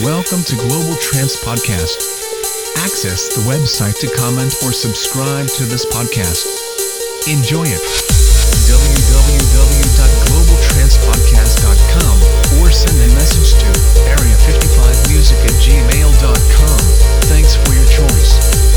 Welcome to Global Trance Podcast. Access the website to comment or subscribe to this podcast. Enjoy it. www.globaltrancepodcast.com or send a message to area55music at gmail.com. Thanks for your choice.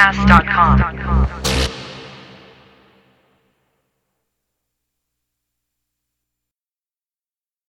globaltranspodcast.com.